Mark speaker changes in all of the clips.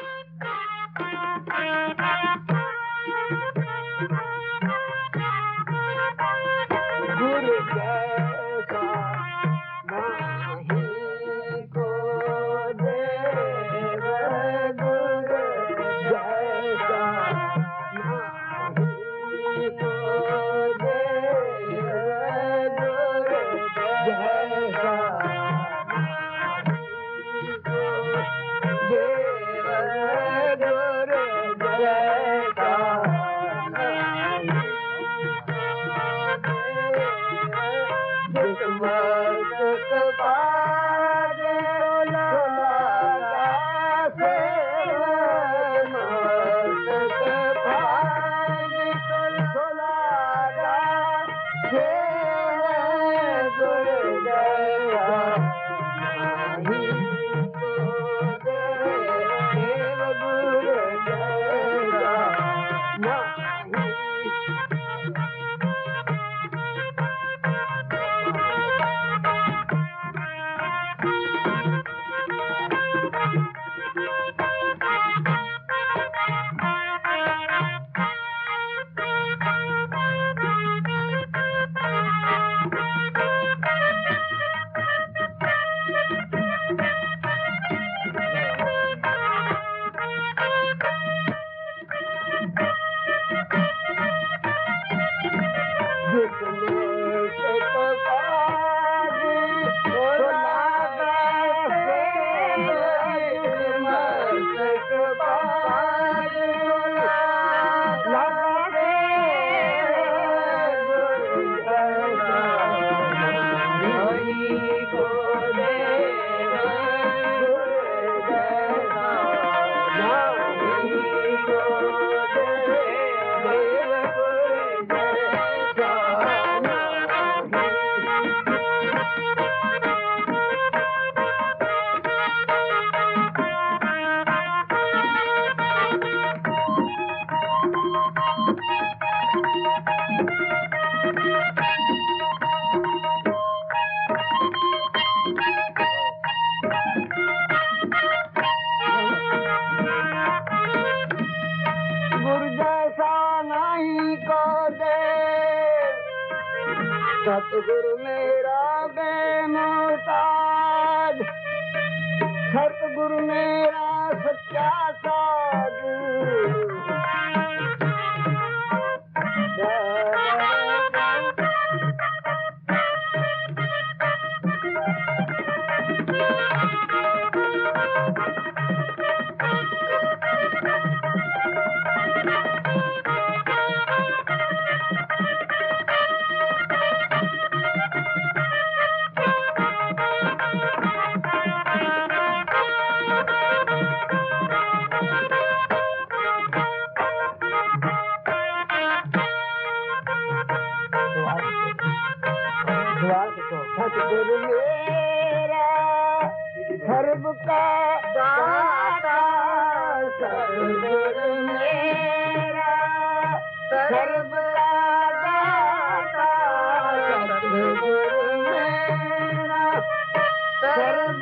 Speaker 1: Música the सतगुरु मेरा धर्म का दाता सतगुरु मेरा धर्म का दाता सतगुरु मेरा धर्म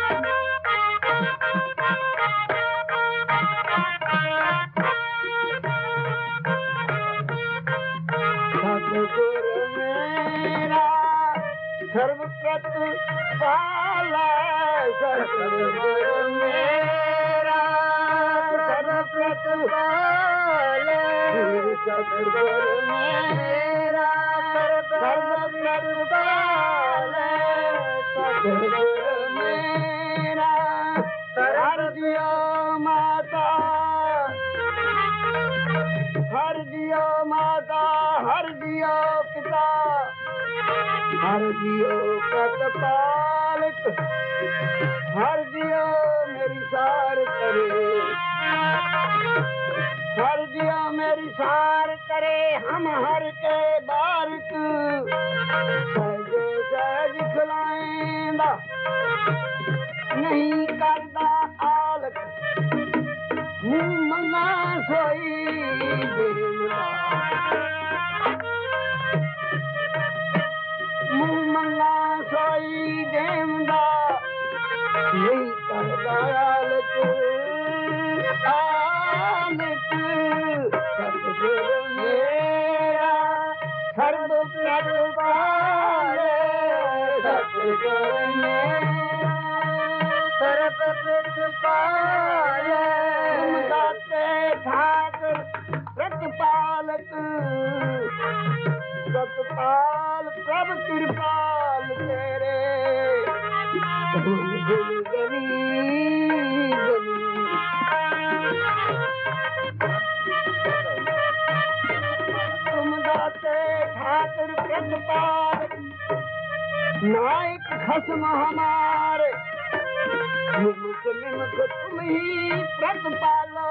Speaker 1: मेरा you. माता। हर जियो माता हर जियो पिता। हर जी हर जियो मेरी सार करे। हर जियो मेरी सार करे हम हर के बालक नहीं करता मंग सोई देवाई गेगा मेयाबर
Speaker 2: सरद
Speaker 1: सतपाल, प्रभ कृपाल तेरे। तुम दाते ठाकुर प्रतपाल, नायक खसम हमारे। मुस्लिम को तुम ही प्रतपालो।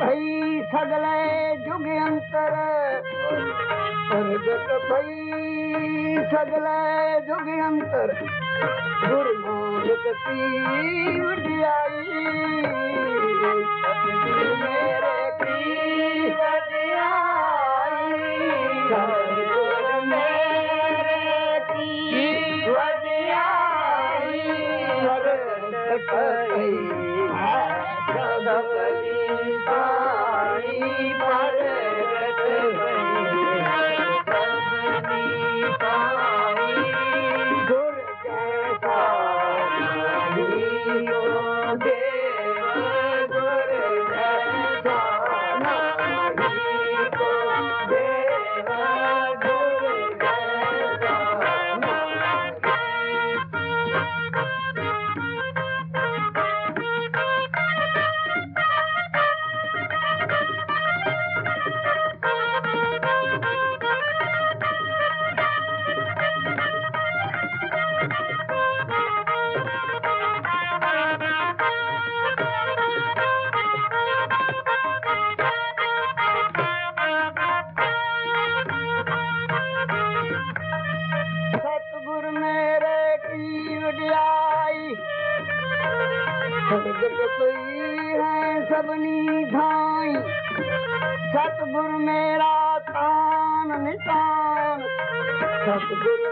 Speaker 1: ڀئي سگلي جگينتر ڀئي سگلي جگينترو جڳتي آئي
Speaker 2: again.
Speaker 1: across the river.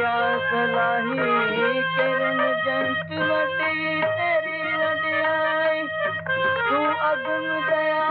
Speaker 2: सलाही करण जंती ते अगम दया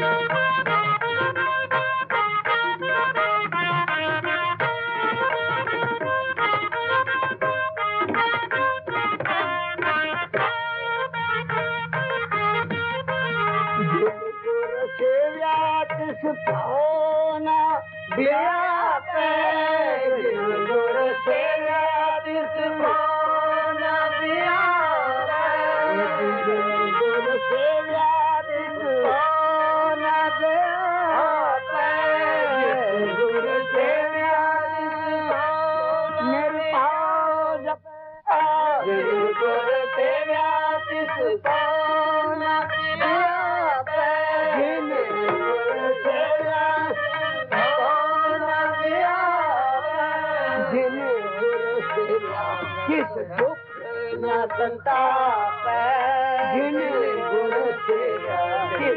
Speaker 1: Thank you.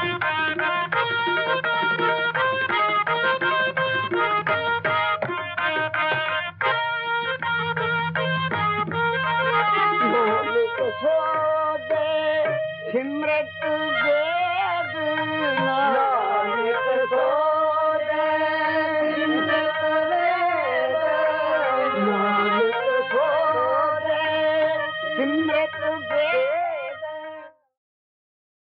Speaker 2: Bye.